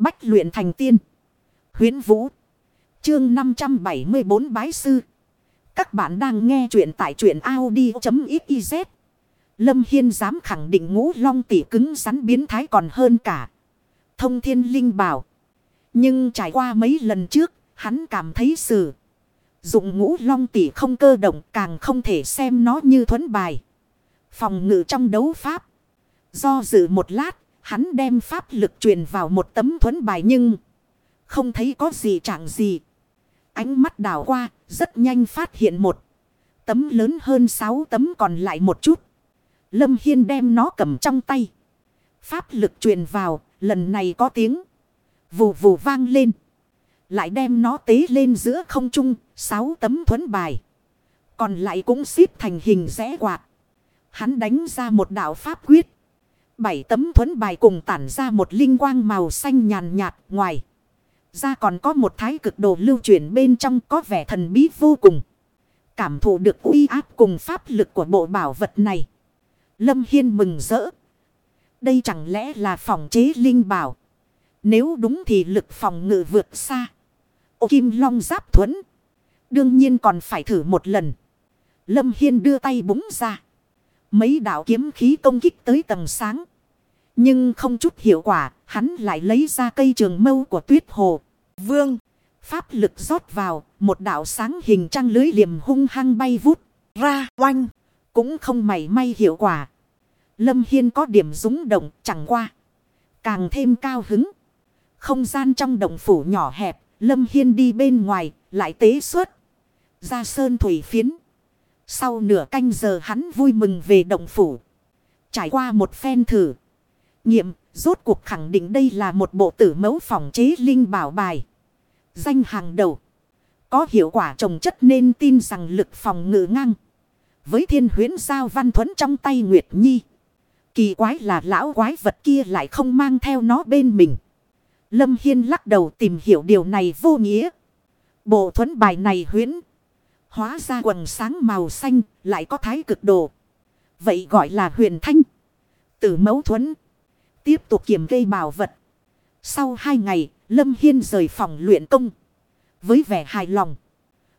Bách luyện thành tiên. Huyến Vũ. Chương 574 Bái Sư. Các bạn đang nghe truyện tại truyện Audi.xyz. Lâm Hiên dám khẳng định ngũ long tỷ cứng rắn biến thái còn hơn cả. Thông thiên linh bảo. Nhưng trải qua mấy lần trước, hắn cảm thấy sự. Dụng ngũ long tỷ không cơ động càng không thể xem nó như thuấn bài. Phòng ngự trong đấu pháp. Do dự một lát, hắn đem pháp lực truyền vào một tấm thuấn bài nhưng không thấy có gì chẳng gì. Ánh mắt đảo qua, rất nhanh phát hiện một tấm lớn hơn sáu tấm còn lại một chút. Lâm Hiên đem nó cầm trong tay. Pháp lực truyền vào, lần này có tiếng. Vù vù vang lên. Lại đem nó tế lên giữa không trung, sáu tấm thuấn bài. Còn lại cũng xếp thành hình rẽ quạt. Hắn đánh ra một đạo pháp quyết. Bảy tấm thuấn bài cùng tản ra một linh quang màu xanh nhàn nhạt ngoài. Ra còn có một thái cực đồ lưu chuyển bên trong có vẻ thần bí vô cùng. Cảm thụ được uy áp cùng pháp lực của bộ bảo vật này. Lâm Hiên mừng rỡ. Đây chẳng lẽ là phòng chế linh bảo. Nếu đúng thì lực phòng ngự vượt xa. Ô Kim Long giáp thuẫn. Đương nhiên còn phải thử một lần. Lâm Hiên đưa tay búng ra. Mấy đạo kiếm khí công kích tới tầng sáng. Nhưng không chút hiệu quả, hắn lại lấy ra cây trường mâu của tuyết hồ. Vương, pháp lực rót vào, một đạo sáng hình trăng lưới liềm hung hăng bay vút ra oanh. Cũng không mảy may hiệu quả. Lâm Hiên có điểm rúng động chẳng qua. Càng thêm cao hứng. Không gian trong động phủ nhỏ hẹp, Lâm Hiên đi bên ngoài, lại tế xuất Ra sơn thủy phiến. Sau nửa canh giờ hắn vui mừng về động phủ. Trải qua một phen thử. Nghiệm, rốt cuộc khẳng định đây là một bộ tử mẫu phòng chế linh bảo bài. Danh hàng đầu. Có hiệu quả trồng chất nên tin rằng lực phòng ngự ngang. Với thiên huyến giao văn thuẫn trong tay Nguyệt Nhi. Kỳ quái là lão quái vật kia lại không mang theo nó bên mình. Lâm Hiên lắc đầu tìm hiểu điều này vô nghĩa. Bộ thuẫn bài này huyến. Hóa ra quần sáng màu xanh lại có thái cực đồ. Vậy gọi là huyền thanh. Tử mẫu thuẫn. Tiếp tục kiểm cây bảo vật. Sau hai ngày, Lâm Hiên rời phòng luyện công. Với vẻ hài lòng.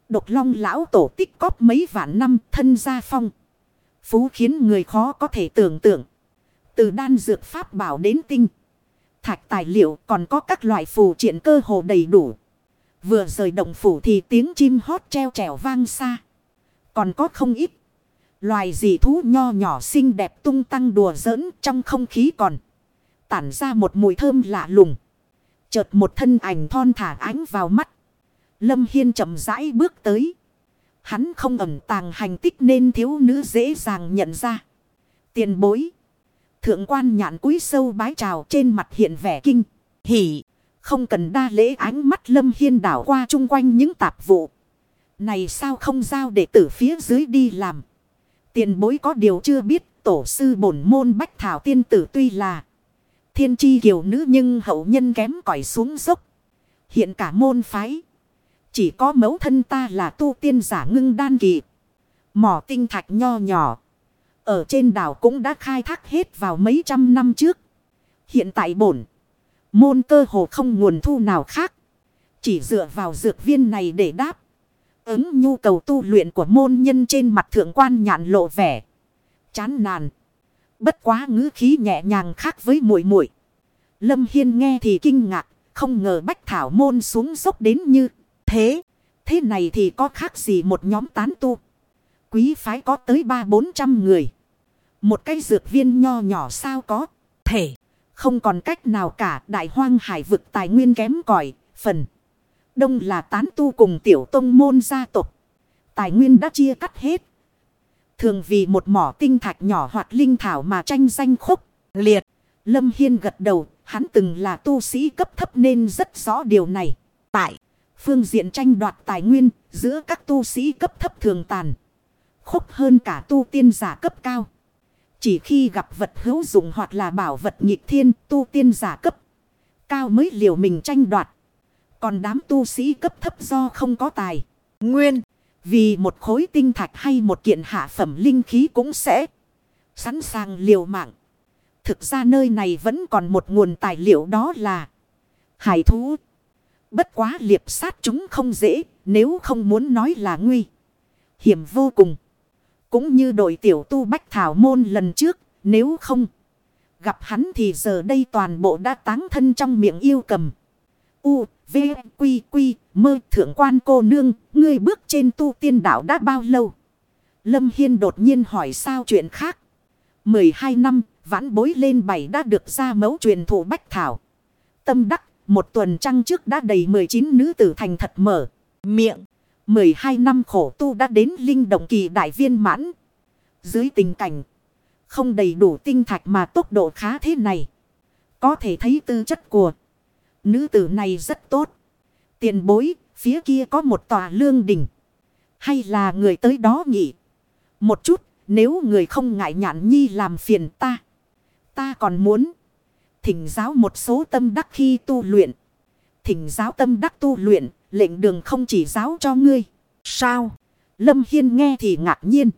Độc long lão tổ tích cóp mấy vạn năm thân gia phong. Phú khiến người khó có thể tưởng tượng. Từ đan dược pháp bảo đến tinh. Thạch tài liệu còn có các loại phù triện cơ hồ đầy đủ. Vừa rời động phủ thì tiếng chim hót treo trèo vang xa. Còn có không ít. Loài dị thú nho nhỏ xinh đẹp tung tăng đùa giỡn trong không khí còn. Tản ra một mùi thơm lạ lùng. Chợt một thân ảnh thon thả ánh vào mắt. Lâm Hiên chậm rãi bước tới. Hắn không ẩn tàng hành tích nên thiếu nữ dễ dàng nhận ra. Tiền bối. Thượng quan nhạn cúi sâu bái trào trên mặt hiện vẻ kinh. Hỉ. Không cần đa lễ ánh mắt Lâm Hiên đảo qua chung quanh những tạp vụ. Này sao không giao để tử phía dưới đi làm. Tiền bối có điều chưa biết, tổ sư bổn môn bách thảo tiên tử tuy là thiên chi kiều nữ nhưng hậu nhân kém cỏi xuống dốc. Hiện cả môn phái. Chỉ có mẫu thân ta là tu tiên giả ngưng đan kỳ. Mỏ tinh thạch nho nhỏ. Ở trên đảo cũng đã khai thác hết vào mấy trăm năm trước. Hiện tại bổn. Môn cơ hồ không nguồn thu nào khác. Chỉ dựa vào dược viên này để đáp. Ứng nhu cầu tu luyện của môn nhân trên mặt thượng quan nhạn lộ vẻ. Chán nàn. Bất quá ngữ khí nhẹ nhàng khác với muội muội Lâm Hiên nghe thì kinh ngạc. Không ngờ bách thảo môn xuống dốc đến như thế. Thế này thì có khác gì một nhóm tán tu. Quý phái có tới ba bốn trăm người. Một cây dược viên nho nhỏ sao có thể. Không còn cách nào cả, đại hoang hải vực tài nguyên kém cỏi, Phần đông là tán tu cùng tiểu tông môn gia tộc. Tài nguyên đã chia cắt hết. Thường vì một mỏ tinh thạch nhỏ hoặc linh thảo mà tranh danh khúc, liệt. Lâm Hiên gật đầu, hắn từng là tu sĩ cấp thấp nên rất rõ điều này. Tại phương diện tranh đoạt tài nguyên giữa các tu sĩ cấp thấp thường tàn. Khúc hơn cả tu tiên giả cấp cao. Chỉ khi gặp vật hữu dụng hoặc là bảo vật nghịch thiên tu tiên giả cấp cao mới liều mình tranh đoạt. Còn đám tu sĩ cấp thấp do không có tài. Nguyên. Vì một khối tinh thạch hay một kiện hạ phẩm linh khí cũng sẽ sẵn sàng liều mạng. Thực ra nơi này vẫn còn một nguồn tài liệu đó là Hải thú. Bất quá liệp sát chúng không dễ. Nếu không muốn nói là nguy. Hiểm vô cùng. Cũng như đội tiểu tu bách thảo môn lần trước. Nếu không. Gặp hắn thì giờ đây toàn bộ đã táng thân trong miệng yêu cầm. U, V, Quy, Quy, mơ thượng quan cô nương. Ngươi bước trên tu tiên đạo đã bao lâu? Lâm Hiên đột nhiên hỏi sao chuyện khác. 12 năm, vãn bối lên bảy đã được ra mẫu truyền thụ bách thảo. Tâm đắc, một tuần trăng trước đã đầy 19 nữ tử thành thật mở. Miệng, 12 năm khổ tu đã đến linh động kỳ đại viên mãn. Dưới tình cảnh, không đầy đủ tinh thạch mà tốc độ khá thế này. Có thể thấy tư chất của nữ tử này rất tốt. Tiền bối, phía kia có một tòa lương đình. Hay là người tới đó nhỉ? Một chút, nếu người không ngại nhạn nhi làm phiền ta. Ta còn muốn thỉnh giáo một số tâm đắc khi tu luyện. Thỉnh giáo tâm đắc tu luyện, lệnh đường không chỉ giáo cho ngươi. Sao? Lâm Hiên nghe thì ngạc nhiên.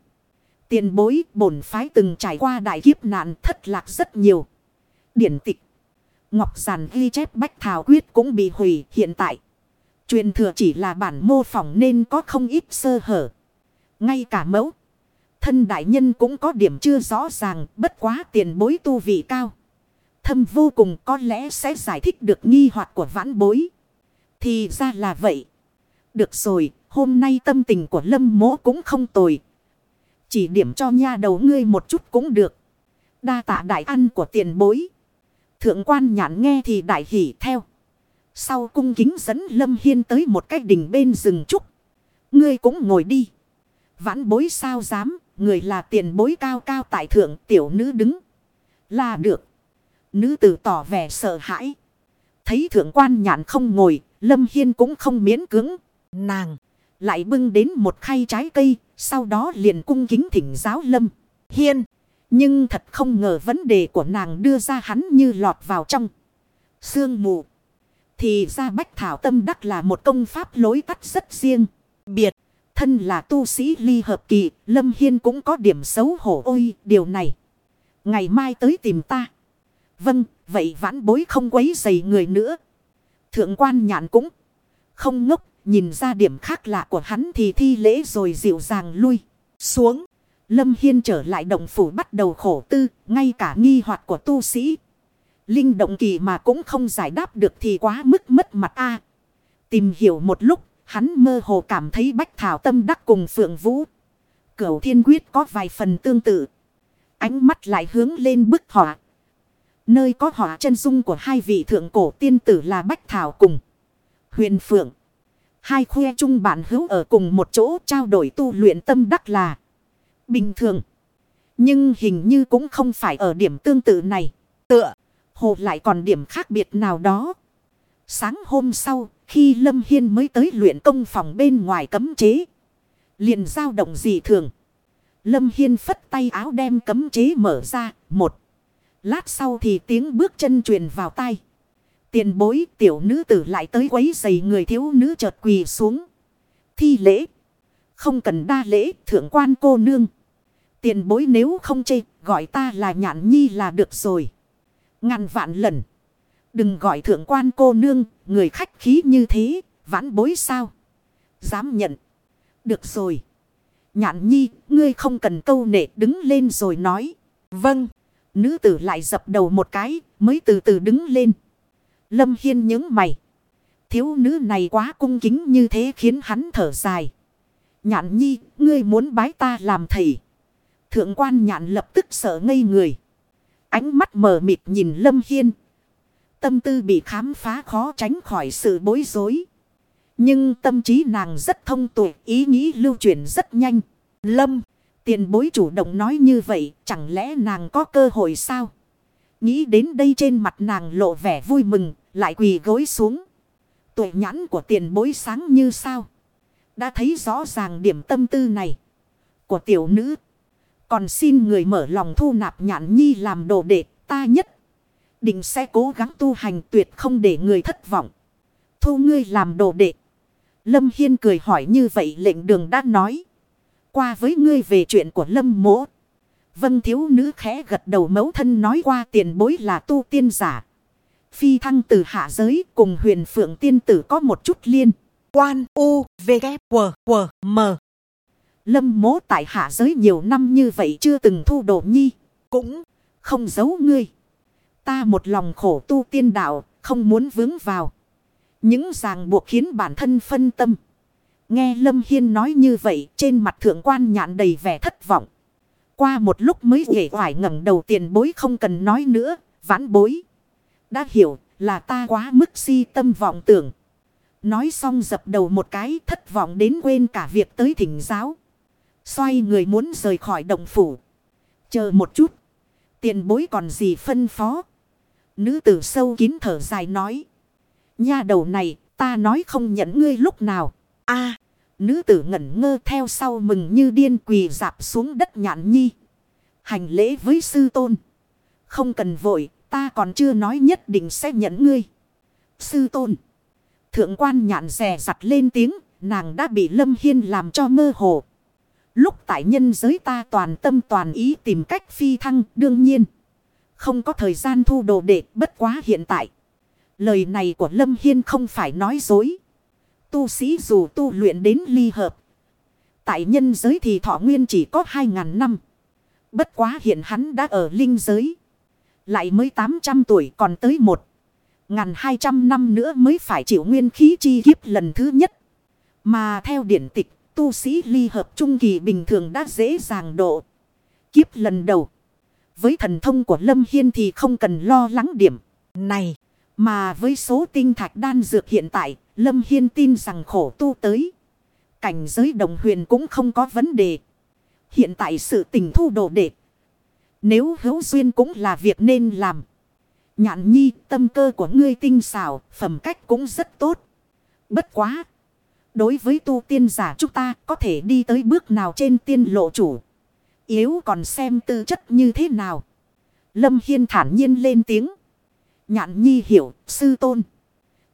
Tiền bối bổn phái từng trải qua đại kiếp nạn thất lạc rất nhiều. Điển tịch. Ngọc giản ghi chép bách thảo quyết cũng bị hủy hiện tại. Truyền thừa chỉ là bản mô phỏng nên có không ít sơ hở. Ngay cả mẫu. Thân đại nhân cũng có điểm chưa rõ ràng bất quá tiền bối tu vị cao. Thâm vô cùng có lẽ sẽ giải thích được nghi hoặc của vãn bối. Thì ra là vậy. Được rồi, hôm nay tâm tình của lâm mỗ cũng không tồi. Chỉ điểm cho nha đầu ngươi một chút cũng được. Đa tạ đại ăn của tiền bối. Thượng quan nhãn nghe thì đại hỉ theo. Sau cung kính dẫn Lâm Hiên tới một cái đỉnh bên rừng trúc. Ngươi cũng ngồi đi. Vãn bối sao dám, người là tiền bối cao cao tại thượng tiểu nữ đứng. Là được. Nữ tử tỏ vẻ sợ hãi. Thấy thượng quan nhãn không ngồi, Lâm Hiên cũng không miễn cứng. Nàng lại bưng đến một khay trái cây, sau đó liền cung kính thỉnh giáo Lâm Hiên. Nhưng thật không ngờ vấn đề của nàng đưa ra hắn như lọt vào trong. Sương mù. Thì ra Bách Thảo Tâm Đắc là một công pháp lối tắt rất riêng. Biệt. Thân là tu sĩ ly hợp kỳ. Lâm Hiên cũng có điểm xấu hổ, ôi. Điều này. Ngày mai tới tìm ta. Vâng. Vậy vãn bối không quấy dày người nữa. Thượng quan nhạn cũng. Không ngốc. Nhìn ra điểm khác lạ của hắn thì thi lễ rồi dịu dàng lui. Xuống. Lâm Hiên trở lại động phủ bắt đầu khổ tư, ngay cả nghi hoặc của tu sĩ. Linh động kỳ mà cũng không giải đáp được thì quá mức mất mặt a Tìm hiểu một lúc, hắn mơ hồ cảm thấy Bách Thảo tâm đắc cùng Phượng Vũ. Cửu Thiên Quyết có vài phần tương tự. Ánh mắt lại hướng lên bức họa. Nơi có họa chân dung của hai vị thượng cổ tiên tử là Bách Thảo cùng Huyền Phượng. Hai khoe chung bạn hữu ở cùng một chỗ trao đổi tu luyện tâm đắc là bình thường. Nhưng hình như cũng không phải ở điểm tương tự này. Tựa, hồ lại còn điểm khác biệt nào đó. Sáng hôm sau, khi Lâm Hiên mới tới luyện công phòng bên ngoài cấm chế. Liền dao động dị thường. Lâm Hiên phất tay áo đem cấm chế mở ra. Một. Lát sau thì tiếng bước chân truyền vào tay. Tiền bối tiểu nữ tử lại tới quấy giày người thiếu nữ chợt quỳ xuống. Thi lễ. Không cần đa lễ thượng quan cô nương. Tiền bối nếu không chê gọi ta là nhạn nhi là được rồi. Ngàn vạn lần. Đừng gọi thượng quan cô nương. Người khách khí như thế. Vãn bối sao. Dám nhận. Được rồi. Nhạn nhi. Ngươi không cần câu nệ đứng lên rồi nói. Vâng. Nữ tử lại dập đầu một cái. Mới từ từ đứng lên. Lâm Hiên những mày. Thiếu nữ này quá cung kính như thế khiến hắn thở dài. Nhạn nhi, ngươi muốn bái ta làm thầy. Thượng quan nhạn lập tức sợ ngây người. Ánh mắt mờ mịt nhìn Lâm Hiên. Tâm tư bị khám phá khó tránh khỏi sự bối rối. Nhưng tâm trí nàng rất thông tuệ, ý nghĩ lưu chuyển rất nhanh. Lâm, tiền bối chủ động nói như vậy, chẳng lẽ nàng có cơ hội sao? Nghĩ đến đây trên mặt nàng lộ vẻ vui mừng, lại quỳ gối xuống. Tuệ nhãn của tiền bối sáng như sao? Đã thấy rõ ràng điểm tâm tư này của tiểu nữ. Còn xin người mở lòng thu nạp nhãn nhi làm đồ đệ ta nhất. Định sẽ cố gắng tu hành tuyệt không để người thất vọng. Thu ngươi làm đồ đệ. Lâm Hiên cười hỏi như vậy lệnh đường đã nói. Qua với ngươi về chuyện của Lâm mỗ. Vân thiếu nữ khẽ gật đầu mấu thân nói qua tiền bối là tu tiên giả. phi thăng từ hạ giới cùng huyền phượng tiên tử có một chút liên. Quan U V K W W M. Lâm mố tại hạ giới nhiều năm như vậy chưa từng thu đồ nhi. Cũng không giấu ngươi. Ta một lòng khổ tu tiên đạo, không muốn vướng vào. Những ràng buộc khiến bản thân phân tâm. Nghe Lâm Hiên nói như vậy, trên mặt thượng quan nhạn đầy vẻ thất vọng. Qua một lúc mới ghệ hoài ngẩng đầu tiền bối không cần nói nữa, vãn bối. Đã hiểu là ta quá mức si tâm vọng tưởng. Nói xong dập đầu một cái, thất vọng đến quên cả việc tới thỉnh giáo. Xoay người muốn rời khỏi động phủ. Chờ một chút. Tiền bối còn gì phân phó. Nữ tử sâu kín thở dài nói. Nha đầu này, ta nói không nhận ngươi lúc nào. a nữ tử ngẩn ngơ theo sau mừng như điên quỳ dạp xuống đất nhạn nhi. Hành lễ với sư tôn. Không cần vội, ta còn chưa nói nhất định sẽ nhận ngươi. Sư tôn. Thượng quan nhạn rè giặt lên tiếng. Nàng đã bị Lâm Hiên làm cho mơ hồ. Lúc tại nhân giới ta toàn tâm toàn ý tìm cách phi thăng, đương nhiên. Không có thời gian thu đồ đệ, bất quá hiện tại. Lời này của Lâm Hiên không phải nói dối. Tu sĩ dù tu luyện đến ly hợp. Tại nhân giới thì thọ nguyên chỉ có 2.000 năm. Bất quá hiện hắn đã ở linh giới. Lại mới 800 tuổi, còn tới một. Ngàn 200 năm nữa mới phải chịu nguyên khí chi kiếp lần thứ nhất. Mà theo điển tịch tu sĩ ly hợp trung kỳ bình thường đã dễ dàng độ. Kiếp lần đầu. Với thần thông của Lâm Hiên thì không cần lo lắng điểm này. Mà với số tinh thạch đan dược hiện tại, Lâm Hiên tin rằng khổ tu tới. Cảnh giới đồng huyền cũng không có vấn đề. Hiện tại sự tình thu đồ đệ. Nếu hữu duyên cũng là việc nên làm. Nhạn nhi tâm cơ của ngươi tinh xảo, phẩm cách cũng rất tốt. Bất quá. Đối với tu tiên giả chúng ta có thể đi tới bước nào trên tiên lộ chủ. Yếu còn xem tư chất như thế nào. Lâm Hiên thản nhiên lên tiếng. Nhạn nhi hiểu, sư tôn.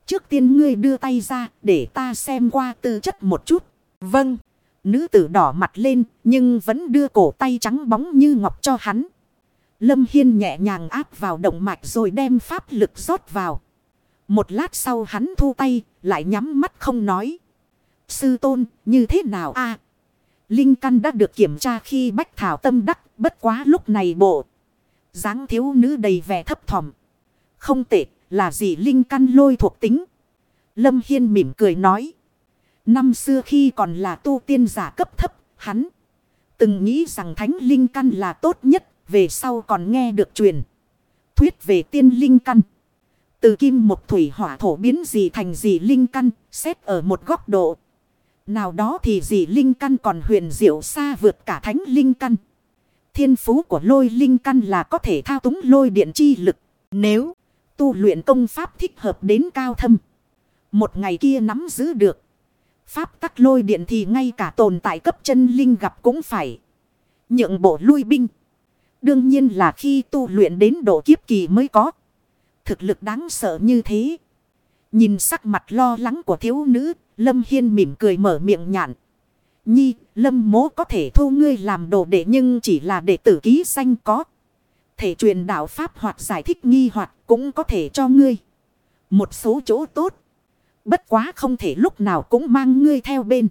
Trước tiên ngươi đưa tay ra để ta xem qua tư chất một chút. Vâng. Nữ tử đỏ mặt lên nhưng vẫn đưa cổ tay trắng bóng như ngọc cho hắn. Lâm Hiên nhẹ nhàng áp vào động mạch rồi đem pháp lực rót vào. Một lát sau hắn thu tay, lại nhắm mắt không nói. Sư tôn, như thế nào a Linh căn đã được kiểm tra khi bách thảo tâm đắc, bất quá lúc này bộ. dáng thiếu nữ đầy vẻ thấp thỏm. Không tệ, là gì linh căn lôi thuộc tính. Lâm Hiên mỉm cười nói. Năm xưa khi còn là tu tiên giả cấp thấp, hắn từng nghĩ rằng thánh linh căn là tốt nhất, về sau còn nghe được truyền. Thuyết về tiên linh căn. Từ kim một thủy hỏa thổ biến gì thành gì linh căn, xét ở một góc độ. Nào đó thì gì linh căn còn huyền diệu xa vượt cả thánh linh căn. Thiên phú của lôi linh căn là có thể thao túng lôi điện chi lực. Nếu tu luyện công pháp thích hợp đến cao thâm. Một ngày kia nắm giữ được. Pháp tắc lôi điện thì ngay cả tồn tại cấp chân linh gặp cũng phải. Nhượng bộ lui binh. Đương nhiên là khi tu luyện đến độ kiếp kỳ mới có. Thực lực đáng sợ như thế. Nhìn sắc mặt lo lắng của thiếu nữ, Lâm Hiên mỉm cười mở miệng nhạn. Nhi, Lâm mố có thể thu ngươi làm đồ đệ nhưng chỉ là đệ tử ký danh có. Thể truyền đạo Pháp hoặc giải thích nghi hoặc cũng có thể cho ngươi. Một số chỗ tốt. Bất quá không thể lúc nào cũng mang ngươi theo bên.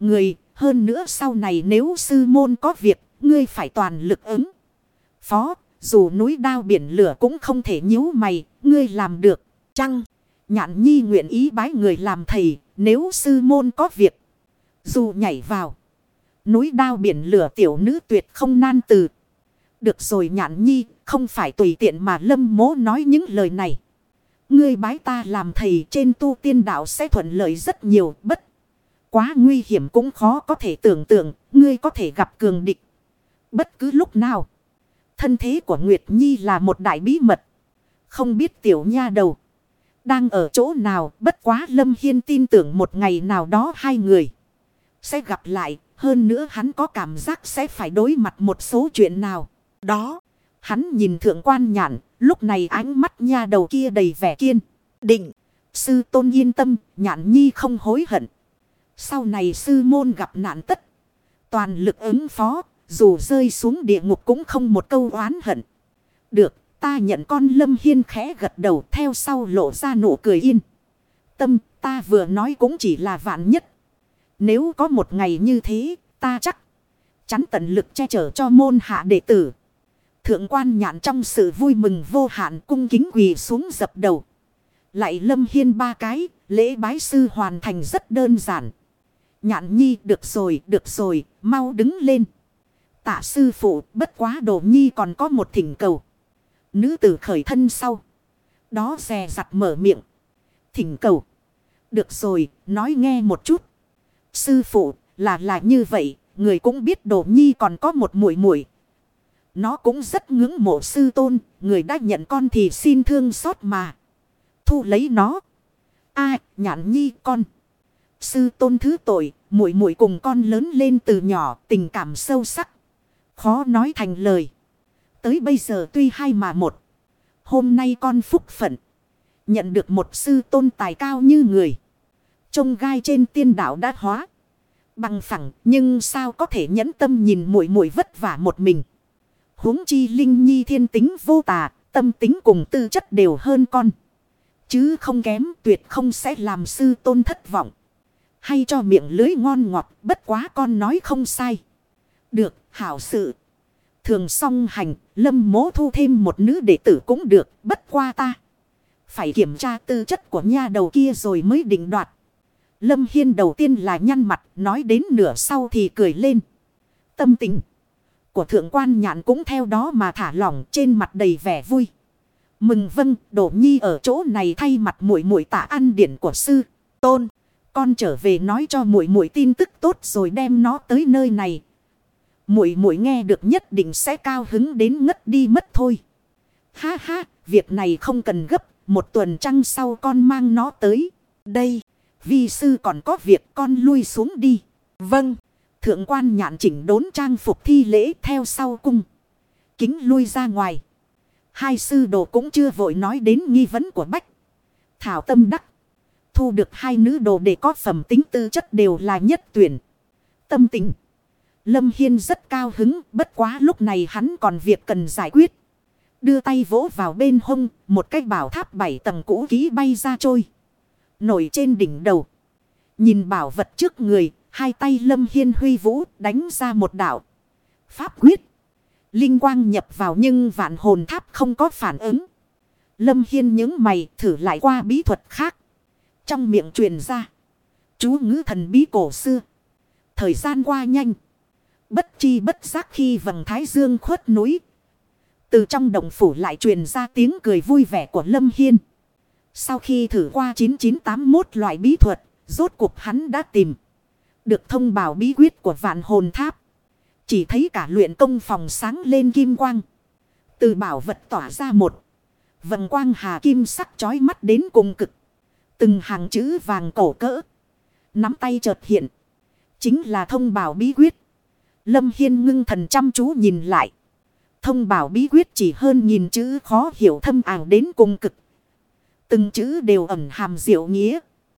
Người, hơn nữa sau này nếu sư môn có việc, ngươi phải toàn lực ứng. Phó, dù núi đao biển lửa cũng không thể nhíu mày, ngươi làm được. Chăng, nhạn nhi nguyện ý bái người làm thầy, nếu sư môn có việc. Dù nhảy vào. Núi đao biển lửa tiểu nữ tuyệt không nan từ. Được rồi nhạn nhi, không phải tùy tiện mà lâm mố nói những lời này. Ngươi bái ta làm thầy trên tu tiên đạo sẽ thuận lợi rất nhiều, bất. Quá nguy hiểm cũng khó có thể tưởng tượng, ngươi có thể gặp cường địch. Bất cứ lúc nào. Thân thế của Nguyệt Nhi là một đại bí mật. Không biết tiểu nha đầu. Đang ở chỗ nào, bất quá Lâm Hiên tin tưởng một ngày nào đó hai người. Sẽ gặp lại. Hơn nữa hắn có cảm giác sẽ phải đối mặt một số chuyện nào. Đó. Hắn nhìn thượng quan nhạn. Lúc này ánh mắt nha đầu kia đầy vẻ kiên. Định. Sư tôn yên tâm. Nhạn nhi không hối hận. Sau này sư môn gặp nạn tất. Toàn lực ứng phó. Dù rơi xuống địa ngục cũng không một câu oán hận. Được. ta nhận con Lâm Hiên khẽ gật đầu theo sau lộ ra nụ cười yên. Tâm ta vừa nói cũng chỉ là vạn nhất. Nếu có một ngày như thế ta chắc chắn tận lực che chở cho môn hạ đệ tử. Thượng quan nhạn trong sự vui mừng vô hạn cung kính quỳ xuống dập đầu. Lại lâm hiên ba cái, lễ bái sư hoàn thành rất đơn giản. Nhạn nhi được rồi, được rồi, mau đứng lên. Tạ sư phụ, bất quá đồ nhi còn có một thỉnh cầu. Nữ tử khởi thân sau. Đó xè giặt mở miệng. Thỉnh cầu. Được rồi, nói nghe một chút. Sư phụ, là là như vậy, người cũng biết đồ nhi còn có một muội muội Nó cũng rất ngưỡng mộ sư tôn, người đã nhận con thì xin thương xót mà. Thu lấy nó. a nhãn nhi con. Sư tôn thứ tội, muội muội cùng con lớn lên từ nhỏ, tình cảm sâu sắc. Khó nói thành lời. Tới bây giờ tuy hai mà một. Hôm nay con phúc phận. Nhận được một sư tôn tài cao như người. Trông gai trên tiên đảo đã hóa. Bằng phẳng, nhưng sao có thể nhẫn tâm nhìn muội muội vất vả một mình. huống chi linh nhi thiên tính vô tà. Tâm tính cùng tư chất đều hơn con. Chứ không kém, tuyệt không sẽ làm sư tôn thất vọng. Hay cho miệng lưới ngon ngọt, bất quá con nói không sai. Được hảo sự. Thường song hành lâm mố thu thêm một nữ đệ tử cũng được bất qua ta. Phải kiểm tra tư chất của nha đầu kia rồi mới định đoạt. Lâm Hiên đầu tiên là nhăn mặt, nói đến nửa sau thì cười lên. Tâm tình của thượng quan nhạn cũng theo đó mà thả lỏng trên mặt đầy vẻ vui. Mừng vâng, đổ nhi ở chỗ này thay mặt muội muội tạ ăn điển của sư, tôn. Con trở về nói cho muội muội tin tức tốt rồi đem nó tới nơi này. Muội muội nghe được nhất định sẽ cao hứng đến ngất đi mất thôi. Ha ha, việc này không cần gấp, một tuần trăng sau con mang nó tới. Đây. Vi sư còn có việc con lui xuống đi. Vâng. Thượng quan nhạn chỉnh đốn trang phục thi lễ theo sau cung. Kính lui ra ngoài. Hai sư đồ cũng chưa vội nói đến nghi vấn của Bách. Thảo tâm đắc. Thu được hai nữ đồ để có phẩm tính tư chất đều là nhất tuyển. Tâm tình. Lâm Hiên rất cao hứng. Bất quá lúc này hắn còn việc cần giải quyết. Đưa tay vỗ vào bên hông. Một cái bảo tháp bảy tầng cũ ký bay ra trôi. Nổi trên đỉnh đầu. Nhìn bảo vật trước người, hai tay lâm hiên huy vũ đánh ra một đạo. Pháp quyết. Linh quang nhập vào nhưng vạn hồn tháp không có phản ứng. Lâm hiên những mày thử lại qua bí thuật khác. Trong miệng truyền ra. Chú ngữ thần bí cổ xưa. Thời gian qua nhanh. Bất chi bất giác khi vầng thái dương khuất núi. Từ trong động phủ lại truyền ra tiếng cười vui vẻ của Lâm Hiên. Sau khi thử qua 9981 loại bí thuật, rốt cuộc hắn đã tìm. Được thông báo bí quyết của vạn hồn tháp. Chỉ thấy cả luyện công phòng sáng lên kim quang. Từ bảo vật tỏa ra một. Vầng quang hà kim sắc chói mắt đến cùng cực. Từng hàng chữ vàng cổ cỡ. Nắm tay chợt hiện. Chính là thông bảo bí quyết. Lâm Hiên ngưng thần chăm chú nhìn lại. Thông bảo bí quyết chỉ hơn nhìn chữ khó hiểu thâm ảo đến cùng cực. Từng chữ đều ẩn hàm diệu nghĩa.